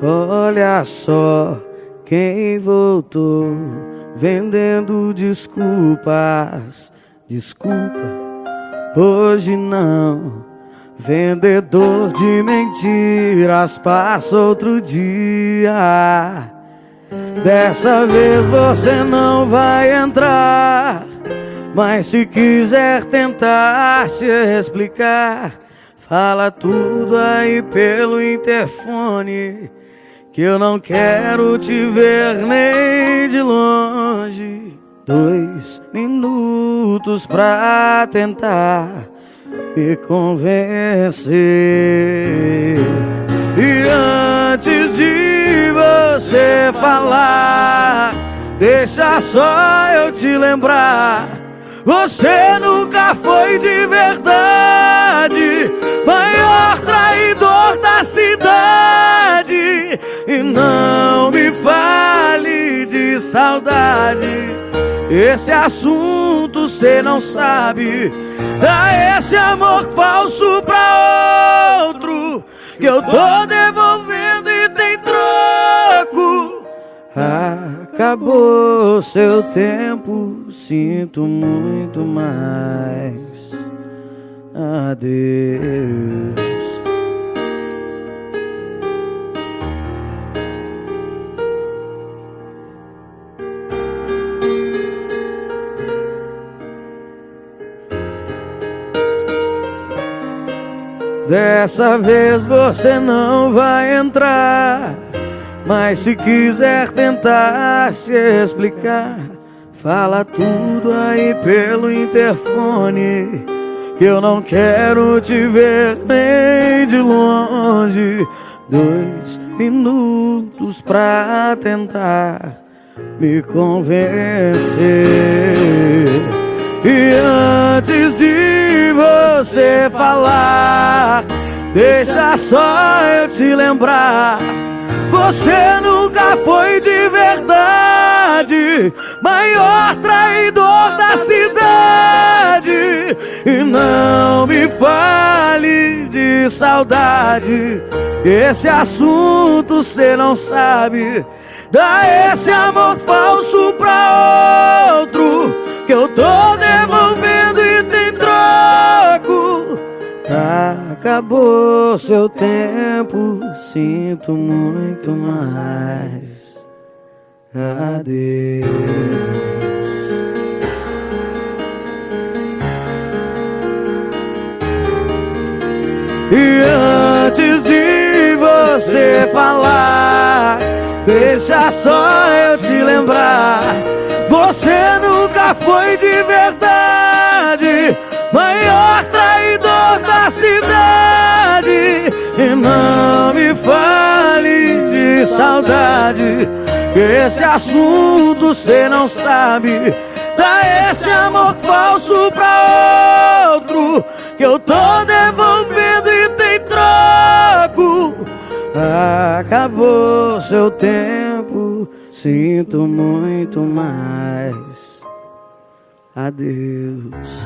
Olha só quem voltou vendendo desculpas. Desculpa, hoje não. Vendedor de mentiras, passa outro dia. Dessa vez você não vai entrar. Mas se quiser tentar se explicar, fala tudo aí pelo interfone. Que eu não quero te ver nem de longe. Dois minutos pra tentar me convencer. E antes de você falar, deixa só eu te lembrar. Você nunca foi de verdade, saudade. Esse assunto cê não sabe. Dá esse amor falso pra outro que eu tô devolvendo e tem troco. Acabou seu tempo, sinto muito mais. Adeus. Dessa vez você não vai entrar. Mas se quiser tentar se explicar, fala tudo aí pelo interfone. Que eu não quero te ver nem de longe. Dois minutos pra tentar me convencer. E antes de você falar, deixa só eu te lembrar. Você nunca foi de verdade, maior traidor da cidade. E não me fale de saudade, esse assunto cê não sabe. Dá esse amor falso pra outro Acabou seu tempo, sinto muito mais. Adeus. E antes de você falar, deixa só eu te lembrar. Você nunca foi de verdade, E não me fale de saudade, esse assunto cê não sabe. Dá esse amor falso pra outro, que eu tô devolvendo e tem troco. Acabou seu tempo, sinto muito mais. Adeus.